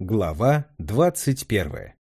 Глава двадцать первая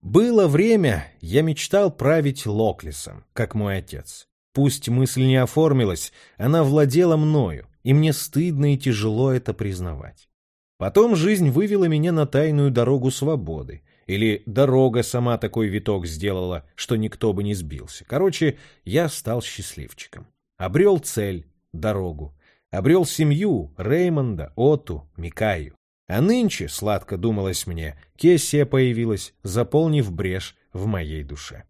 Было время, я мечтал править Локлисом, как мой отец. Пусть мысль не оформилась, она владела мною, и мне стыдно и тяжело это признавать. Потом жизнь вывела меня на тайную дорогу свободы, или дорога сама такой виток сделала, что никто бы не сбился. Короче, я стал счастливчиком. Обрел цель, дорогу. Обрел семью, Реймонда, Оту, Микаю. А нынче, сладко думалось мне, Кессия появилась, заполнив брешь в моей душе.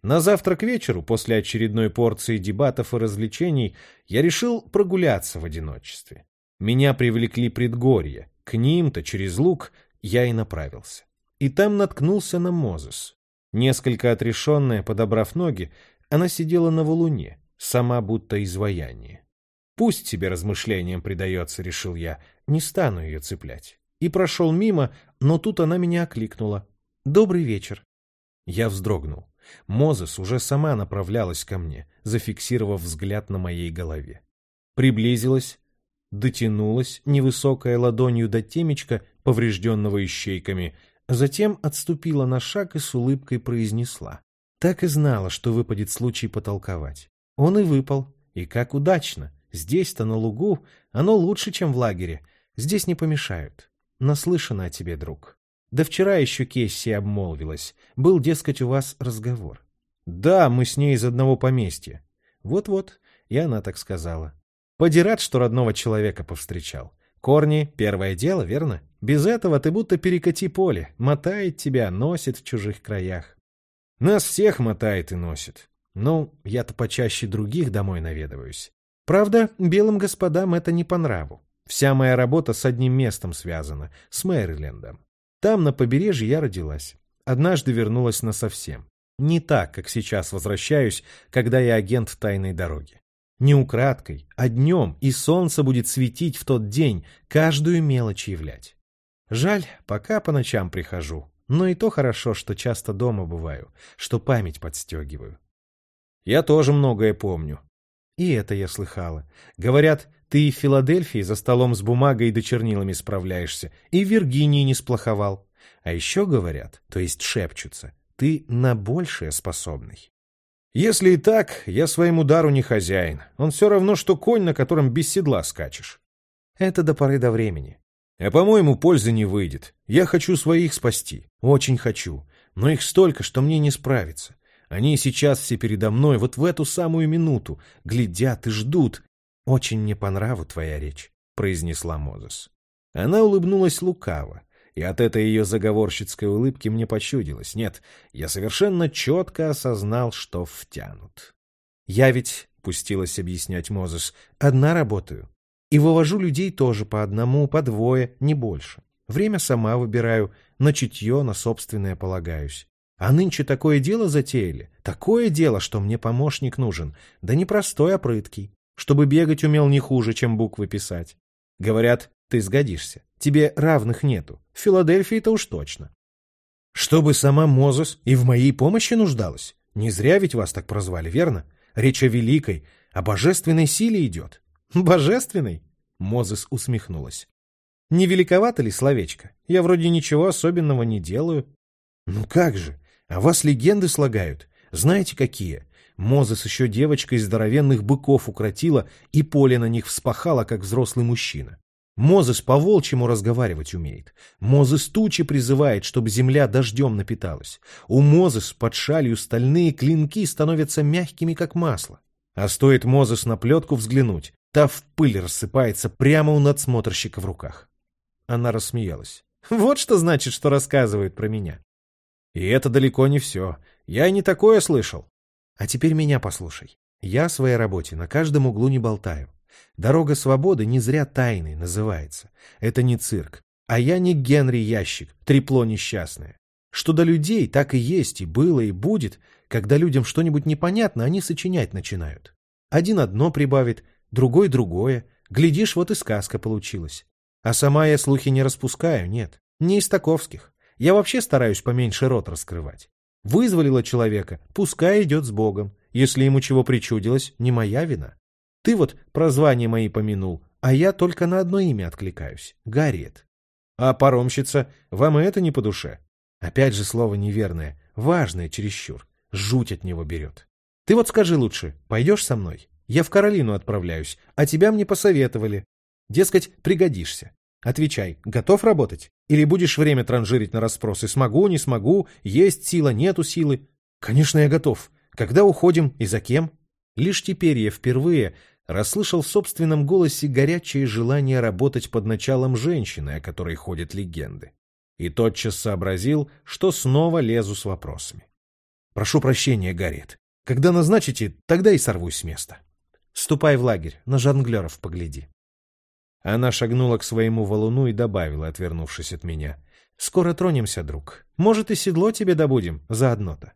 На завтра к вечеру, после очередной порции дебатов и развлечений, я решил прогуляться в одиночестве. Меня привлекли предгорья, к ним-то через луг я и направился. И там наткнулся на Мозес. Несколько отрешенная, подобрав ноги, она сидела на валуне, сама будто изваяние. Пусть себе размышлениям предается, решил я, не стану ее цеплять. И прошел мимо, но тут она меня окликнула. «Добрый вечер». Я вздрогнул. Мозес уже сама направлялась ко мне, зафиксировав взгляд на моей голове. Приблизилась, дотянулась невысокая ладонью до темечка, поврежденного ищейками, затем отступила на шаг и с улыбкой произнесла. Так и знала, что выпадет случай потолковать. Он и выпал. И как удачно. Здесь-то, на лугу, оно лучше, чем в лагере. Здесь не помешают. Наслышана о тебе, друг. Да вчера еще Кесси обмолвилась. Был, дескать, у вас разговор. Да, мы с ней из одного поместья. Вот-вот, и она так сказала. Поди рад, что родного человека повстречал. Корни — первое дело, верно? Без этого ты будто перекати поле, мотает тебя, носит в чужих краях. Нас всех мотает и носит. Ну, я-то почаще других домой наведываюсь. Правда, белым господам это не по нраву. Вся моя работа с одним местом связана, с Мэрилендом. Там, на побережье, я родилась. Однажды вернулась насовсем. Не так, как сейчас возвращаюсь, когда я агент тайной дороги. Не украдкой, а днем, и солнце будет светить в тот день, каждую мелочь являть. Жаль, пока по ночам прихожу, но и то хорошо, что часто дома бываю, что память подстегиваю. Я тоже многое помню. И это я слыхала. Говорят, ты в Филадельфии за столом с бумагой да чернилами справляешься, и в Виргинии не сплоховал. А еще говорят, то есть шепчутся, ты на большее способный. Если и так, я своим удару не хозяин. Он все равно, что конь, на котором без седла скачешь. Это до поры до времени. А, по-моему, пользы не выйдет. Я хочу своих спасти. Очень хочу. Но их столько, что мне не справиться. Они сейчас все передо мной, вот в эту самую минуту, глядят и ждут. Очень мне по нраву твоя речь, — произнесла Мозес. Она улыбнулась лукаво, и от этой ее заговорщицкой улыбки мне почудилось. Нет, я совершенно четко осознал, что втянут. Я ведь, — пустилась объяснять Мозес, — одна работаю. И вывожу людей тоже по одному, по двое, не больше. Время сама выбираю, на чутье, на собственное полагаюсь. А нынче такое дело затеяли, такое дело, что мне помощник нужен, да не простой, а прыткий, чтобы бегать умел не хуже, чем буквы писать. Говорят, ты сгодишься, тебе равных нету, в Филадельфии-то уж точно. Чтобы сама Мозес и в моей помощи нуждалась. Не зря ведь вас так прозвали, верно? Речь о великой, о божественной силе идет. Божественной? Мозес усмехнулась. Не великовато ли словечко? Я вроде ничего особенного не делаю. Ну как же, а вас легенды слагают. Знаете, какие? Мозес еще девочка из здоровенных быков укротила и поле на них вспахала, как взрослый мужчина. Мозес по-волчьему разговаривать умеет. Мозес тучи призывает, чтобы земля дождем напиталась. У Мозес под шалью стальные клинки становятся мягкими, как масло. А стоит Мозес на плетку взглянуть, та в пыль рассыпается прямо у надсмотрщика в руках. Она рассмеялась. Вот что значит, что рассказывают про меня. И это далеко не все. Я не такое слышал. А теперь меня послушай. Я в своей работе на каждом углу не болтаю. Дорога свободы не зря тайной называется. Это не цирк. А я не Генри Ящик, трепло несчастное. Что до людей, так и есть, и было, и будет. Когда людям что-нибудь непонятно, они сочинять начинают. Один одно прибавит, другой другое. Глядишь, вот и сказка получилась. А сама я слухи не распускаю, нет. Не из таковских. Я вообще стараюсь поменьше рот раскрывать. Вызволила человека, пускай идет с Богом. Если ему чего причудилось, не моя вина. Ты вот прозвания мои помянул, а я только на одно имя откликаюсь — Гарриет. А паромщица, вам и это не по душе? Опять же слово неверное, важное чересчур. Жуть от него берет. Ты вот скажи лучше, пойдешь со мной? Я в Каролину отправляюсь, а тебя мне посоветовали. Дескать, пригодишься. Отвечай, готов работать? Или будешь время транжирить на расспросы? Смогу, не смогу, есть сила, нету силы? Конечно, я готов. Когда уходим и за кем? Лишь теперь я впервые расслышал в собственном голосе горячее желание работать под началом женщины, о которой ходят легенды. И тотчас сообразил, что снова лезу с вопросами. «Прошу прощения, Гарриет. Когда назначите, тогда и сорвусь с места. Ступай в лагерь, на жонглеров погляди». Она шагнула к своему валуну и добавила, отвернувшись от меня. «Скоро тронемся, друг. Может, и седло тебе добудем заодно-то».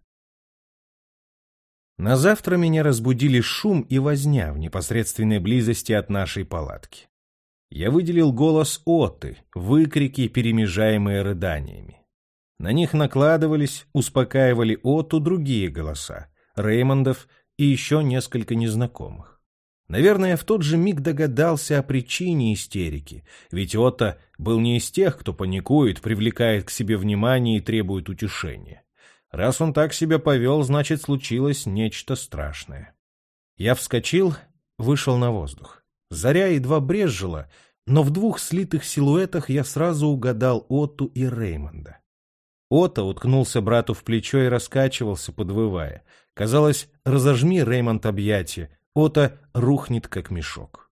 На завтра меня разбудили шум и возня в непосредственной близости от нашей палатки. Я выделил голос Отты, выкрики, перемежаемые рыданиями. На них накладывались, успокаивали Отту другие голоса, Реймондов и еще несколько незнакомых. Наверное, в тот же миг догадался о причине истерики, ведь Отто был не из тех, кто паникует, привлекает к себе внимание и требует утешения. Раз он так себя повел, значит, случилось нечто страшное. Я вскочил, вышел на воздух. Заря едва брезжила, но в двух слитых силуэтах я сразу угадал Оту и Реймонда. Отто уткнулся брату в плечо и раскачивался, подвывая. Казалось, разожми Реймонд объятия, Отто рухнет, как мешок.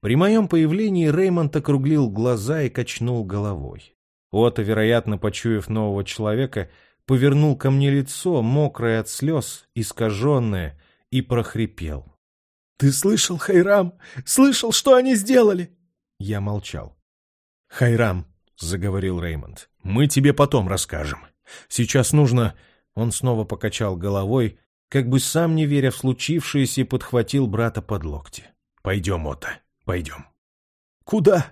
При моем появлении Реймонд округлил глаза и качнул головой. Отто, вероятно, почуяв нового человека, повернул ко мне лицо, мокрое от слез, искаженное, и прохрипел. — Ты слышал, Хайрам? Слышал, что они сделали? Я молчал. — Хайрам, — заговорил Реймонд, — мы тебе потом расскажем. Сейчас нужно... Он снова покачал головой, как бы сам не веря в случившееся, подхватил брата под локти. — Пойдем, Ота, пойдем. — Куда?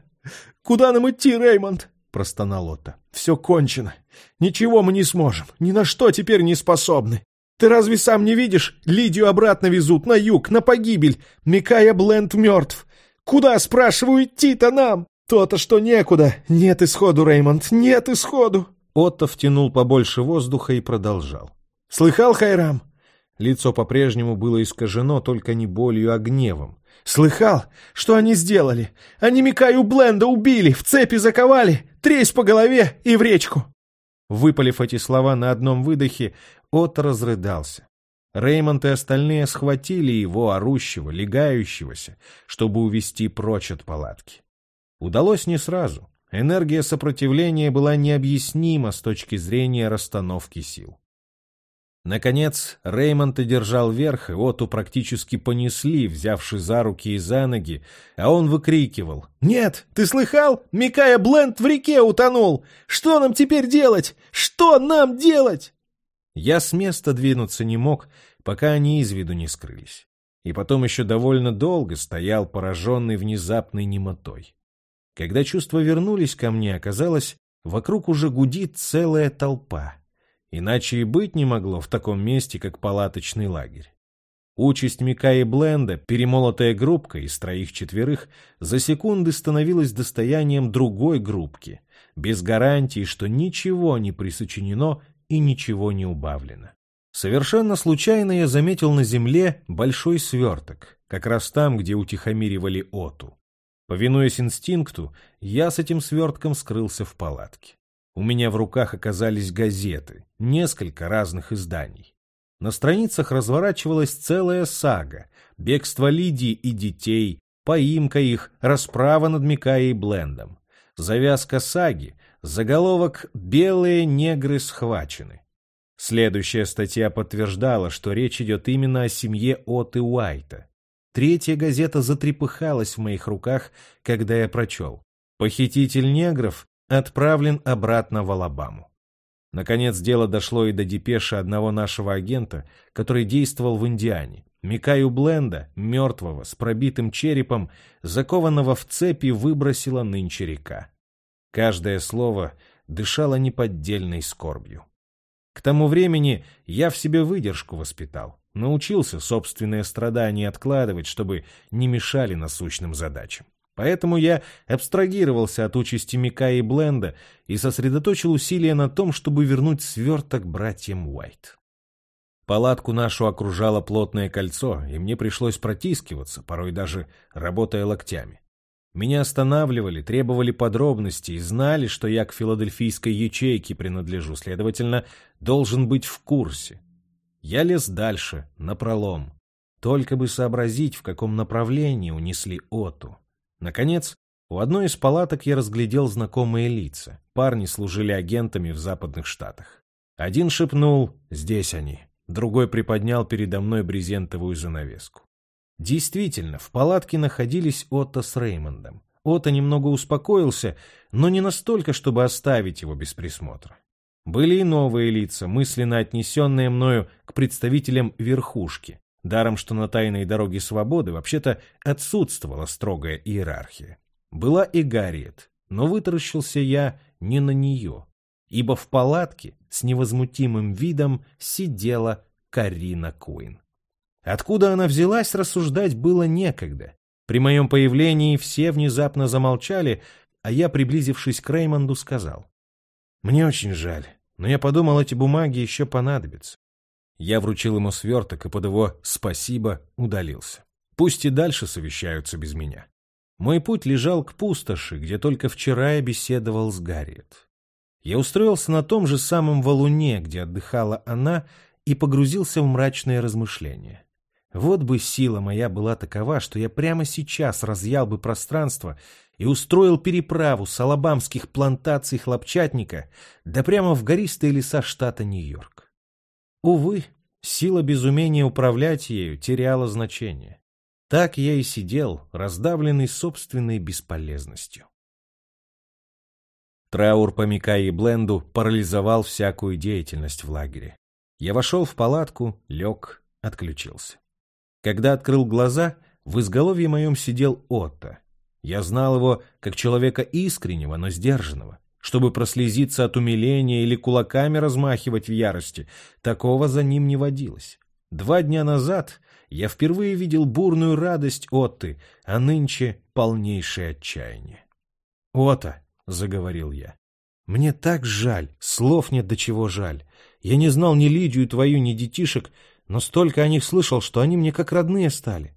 Куда нам идти, Реймонд? — простонал Отто. — Все кончено. Ничего мы не сможем. Ни на что теперь не способны. Ты разве сам не видишь? Лидию обратно везут, на юг, на погибель. Микая Бленд мертв. Куда, спрашиваю, идти-то нам? То-то, что некуда. Нет исходу, Реймонд, нет исходу. Отто втянул побольше воздуха и продолжал. Слыхал, Хайрам? Лицо по-прежнему было искажено только не болью, а гневом. «Слыхал, что они сделали? Они Микаю Бленда убили, в цепи заковали, тресь по голове и в речку!» Выпалив эти слова на одном выдохе, Отто разрыдался. Реймонд и остальные схватили его, орущего, легающегося, чтобы увести прочь от палатки. Удалось не сразу. Энергия сопротивления была необъяснима с точки зрения расстановки сил. Наконец, Реймонд одержал верх, и Оту практически понесли, взявши за руки и за ноги, а он выкрикивал. «Нет, ты слыхал? Микая Бленд в реке утонул! Что нам теперь делать? Что нам делать?» Я с места двинуться не мог, пока они из виду не скрылись. И потом еще довольно долго стоял, пораженный внезапной немотой. Когда чувства вернулись ко мне, оказалось, вокруг уже гудит целая толпа. Иначе и быть не могло в таком месте, как палаточный лагерь. Участь Микаи Бленда, перемолотая группка из троих-четверых, за секунды становилась достоянием другой группки, без гарантии, что ничего не присочинено и ничего не убавлено. Совершенно случайно я заметил на земле большой сверток, как раз там, где утихомиривали Оту. Повинуясь инстинкту, я с этим свертком скрылся в палатке. У меня в руках оказались газеты, несколько разных изданий. На страницах разворачивалась целая сага, бегство Лидии и детей, поимка их, расправа над Микаей Блендом. Завязка саги, заголовок «Белые негры схвачены». Следующая статья подтверждала, что речь идет именно о семье Оты Уайта. Третья газета затрепыхалась в моих руках, когда я прочел. Похититель негров отправлен обратно в Алабаму. Наконец дело дошло и до депеши одного нашего агента, который действовал в Индиане. Микаю Бленда, мертвого, с пробитым черепом, закованного в цепи, выбросила нынче река. Каждое слово дышало неподдельной скорбью. К тому времени я в себе выдержку воспитал, научился собственные страдания откладывать, чтобы не мешали насущным задачам. Поэтому я абстрагировался от участи Мика и Бленда и сосредоточил усилия на том, чтобы вернуть сверток братьям Уайт. Палатку нашу окружало плотное кольцо, и мне пришлось протискиваться, порой даже работая локтями. Меня останавливали, требовали подробностей знали, что я к филадельфийской ячейке принадлежу, следовательно, должен быть в курсе. Я лез дальше, напролом. Только бы сообразить, в каком направлении унесли Оту. Наконец, у одной из палаток я разглядел знакомые лица. Парни служили агентами в западных штатах. Один шепнул «Здесь они», другой приподнял передо мной брезентовую занавеску. Действительно, в палатке находились Отто с Реймондом. Отто немного успокоился, но не настолько, чтобы оставить его без присмотра. Были и новые лица, мысленно отнесенные мною к представителям верхушки, Даром, что на тайной дороге свободы вообще-то отсутствовала строгая иерархия. Была и Гарриет, но вытаращился я не на нее, ибо в палатке с невозмутимым видом сидела Карина Куин. Откуда она взялась, рассуждать было некогда. При моем появлении все внезапно замолчали, а я, приблизившись к Реймонду, сказал. «Мне очень жаль, но я подумал, эти бумаги еще понадобятся. Я вручил ему сверток и под его «спасибо» удалился. Пусть и дальше совещаются без меня. Мой путь лежал к пустоши, где только вчера я беседовал с Гарриет. Я устроился на том же самом валуне, где отдыхала она, и погрузился в мрачные размышления. Вот бы сила моя была такова, что я прямо сейчас разъял бы пространство и устроил переправу с алабамских плантаций хлопчатника да прямо в гористые леса штата Нью-Йорк. Увы, сила без умения управлять ею теряла значение. Так я и сидел, раздавленный собственной бесполезностью. Траур по Микае и Бленду парализовал всякую деятельность в лагере. Я вошел в палатку, лег, отключился. Когда открыл глаза, в изголовье моем сидел Отто. Я знал его как человека искреннего, но сдержанного. Чтобы прослезиться от умиления или кулаками размахивать в ярости, такого за ним не водилось. Два дня назад я впервые видел бурную радость Отты, а нынче полнейшее отчаяние. «Ота», — заговорил я, — «мне так жаль, слов нет до чего жаль. Я не знал ни Лидию твою, ни детишек, но столько о них слышал, что они мне как родные стали.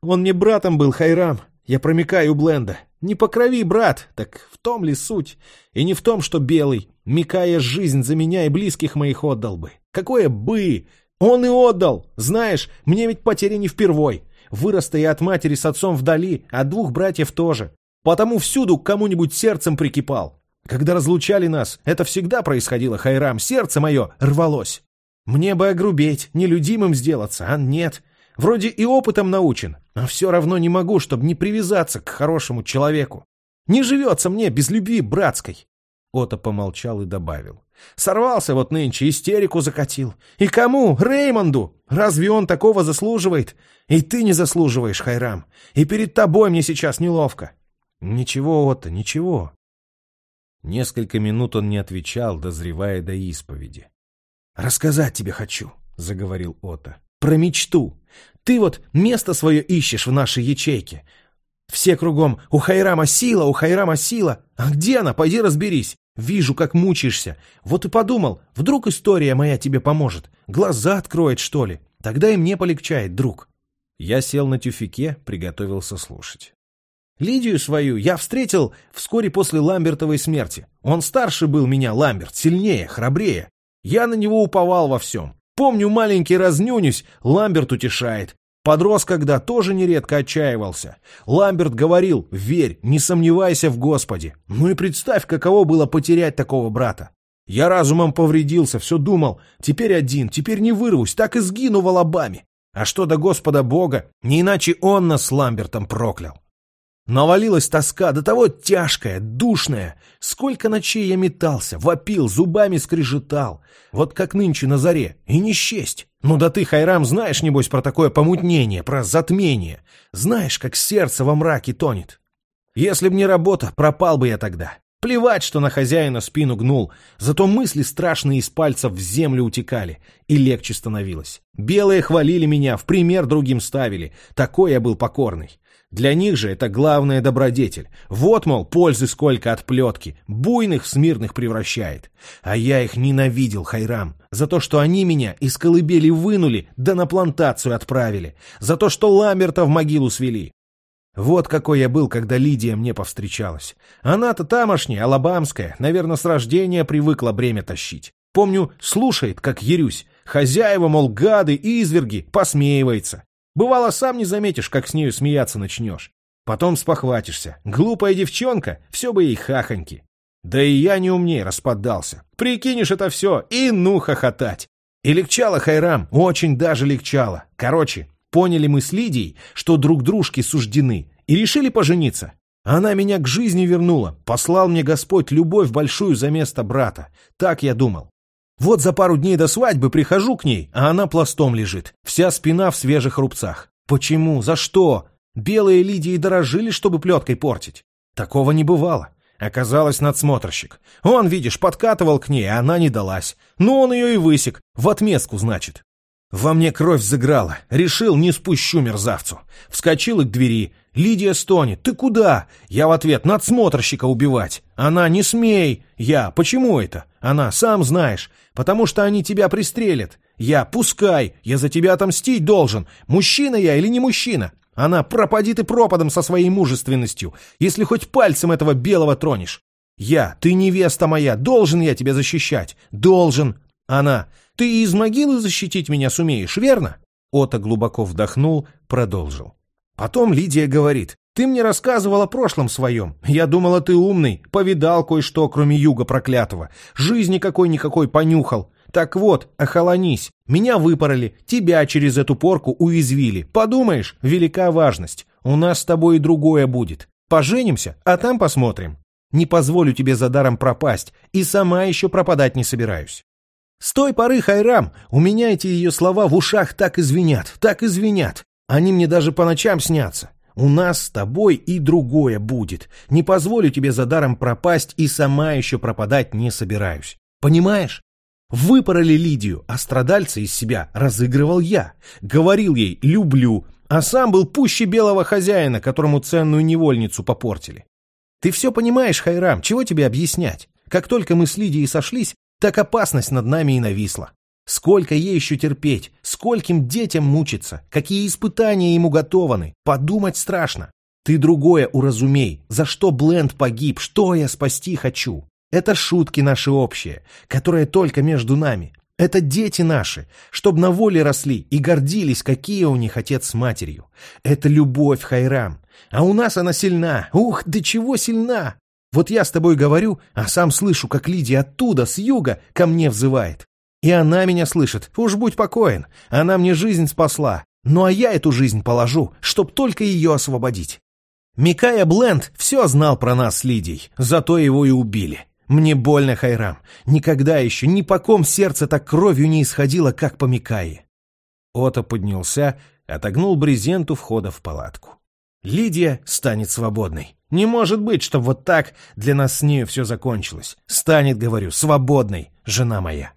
Он мне братом был, Хайрам, я промекаю Бленда. Не по крови, брат, так в том ли суть? И не в том, что белый, Микая жизнь за меня и близких моих отдал бы. Какое бы! Он и отдал! Знаешь, мне ведь потери не впервой. Вырос я от матери с отцом вдали, а двух братьев тоже. Потому всюду к кому-нибудь сердцем прикипал. Когда разлучали нас, это всегда происходило, Хайрам, сердце мое рвалось. Мне бы огрубеть, нелюдимым сделаться, а нет. Вроде и опытом научен, но все равно не могу, чтобы не привязаться к хорошему человеку. Не живется мне без любви братской. Ота помолчал и добавил. Сорвался вот нынче, истерику закатил. И кому? Реймонду! Разве он такого заслуживает? И ты не заслуживаешь, Хайрам. И перед тобой мне сейчас неловко. Ничего, Ота, ничего. Несколько минут он не отвечал, дозревая до исповеди. «Рассказать тебе хочу», — заговорил Ота про мечту. Ты вот место свое ищешь в нашей ячейке. Все кругом «У Хайрама сила, у Хайрама сила». А где она? Пойди разберись. Вижу, как мучаешься. Вот и подумал, вдруг история моя тебе поможет. Глаза откроет, что ли. Тогда и мне полегчает, друг. Я сел на тюфике, приготовился слушать. Лидию свою я встретил вскоре после Ламбертовой смерти. Он старше был меня, Ламберт, сильнее, храбрее. Я на него уповал во всем. Помню, маленький разнюнюсь, Ламберт утешает. Подрос когда, тоже нередко отчаивался. Ламберт говорил, верь, не сомневайся в Господе. Ну и представь, каково было потерять такого брата. Я разумом повредился, все думал, теперь один, теперь не вырвусь, так и сгину в Алабаме. А что до Господа Бога, не иначе Он нас с Ламбертом проклял. Навалилась тоска, до того тяжкая, душная. Сколько ночей я метался, вопил, зубами скрежетал. Вот как нынче на заре. И не счесть. Ну да ты, Хайрам, знаешь, небось, про такое помутнение, про затмение. Знаешь, как сердце во мраке тонет. Если б не работа, пропал бы я тогда. Плевать, что на хозяина спину гнул, зато мысли страшные из пальцев в землю утекали, и легче становилось. Белые хвалили меня, в пример другим ставили. Такой я был покорный. Для них же это главная добродетель. Вот, мол, пользы сколько от плетки. Буйных смирных превращает. А я их ненавидел, Хайрам. За то, что они меня из колыбели вынули, да на плантацию отправили. За то, что Ламерта в могилу свели. Вот какой я был, когда Лидия мне повстречалась. Она-то тамошняя, алабамская, наверное, с рождения привыкла бремя тащить. Помню, слушает, как ерюсь. Хозяева, мол, гады, изверги, посмеивается. Бывало, сам не заметишь, как с нею смеяться начнешь. Потом спохватишься. Глупая девчонка, все бы ей хахоньки. Да и я не умнее распадался. Прикинешь это все, и ну хохотать. И легчало Хайрам, очень даже легчало. Короче, поняли мы с Лидией, что друг дружке суждены, и решили пожениться. Она меня к жизни вернула, послал мне Господь любовь большую за место брата. Так я думал. Вот за пару дней до свадьбы прихожу к ней, а она пластом лежит, вся спина в свежих рубцах. Почему? За что? Белые Лидии дорожили, чтобы плеткой портить. Такого не бывало. Оказалось надсмотрщик. Он, видишь, подкатывал к ней, а она не далась. Ну, он ее и высек. В отместку, значит. Во мне кровь заграла. Решил, не спущу мерзавцу. Вскочил и к двери. «Лидия стонет. Ты куда?» Я в ответ «Надсмотрщика убивать». Она «Не смей». Я «Почему это?» Она «Сам знаешь. Потому что они тебя пристрелят». Я «Пускай. Я за тебя отомстить должен. Мужчина я или не мужчина?» Она «Пропади ты пропадом со своей мужественностью, если хоть пальцем этого белого тронешь». Я «Ты невеста моя. Должен я тебя защищать. Должен». Она «Ты из могилы защитить меня сумеешь, верно?» Ота глубоко вдохнул, продолжил. Потом Лидия говорит, «Ты мне рассказывал о прошлом своем. Я думала, ты умный, повидал кое-что, кроме юга проклятого. Жизни какой-никакой понюхал. Так вот, охолонись. Меня выпороли, тебя через эту порку уязвили. Подумаешь, велика важность. У нас с тобой и другое будет. Поженимся, а там посмотрим. Не позволю тебе за даром пропасть, и сама еще пропадать не собираюсь. С той поры, Хайрам, у меня эти ее слова в ушах так извинят, так извинят. Они мне даже по ночам снятся. У нас с тобой и другое будет. Не позволю тебе за даром пропасть и сама еще пропадать не собираюсь. Понимаешь? Выпороли Лидию, а страдальца из себя разыгрывал я. Говорил ей «люблю», а сам был пуще белого хозяина, которому ценную невольницу попортили. Ты все понимаешь, Хайрам, чего тебе объяснять? Как только мы с Лидией сошлись, так опасность над нами и нависла. Сколько ей еще терпеть, скольким детям мучиться, какие испытания ему готованы, подумать страшно. Ты другое уразумей, за что Бленд погиб, что я спасти хочу. Это шутки наши общие, которые только между нами. Это дети наши, чтоб на воле росли и гордились, какие у них отец с матерью. Это любовь, Хайрам. А у нас она сильна. Ух, до чего сильна! Вот я с тобой говорю, а сам слышу, как Лидия оттуда, с юга, ко мне взывает. И она меня слышит, уж будь покоен, она мне жизнь спасла. Ну а я эту жизнь положу, чтоб только ее освободить. Микая Бленд все знал про нас с Лидией, зато его и убили. Мне больно, Хайрам. Никогда еще ни по ком сердце так кровью не исходило, как по Микае. Ото поднялся, отогнул брезент у входа в палатку. Лидия станет свободной. Не может быть, чтобы вот так для нас с нею все закончилось. Станет, говорю, свободной, жена моя.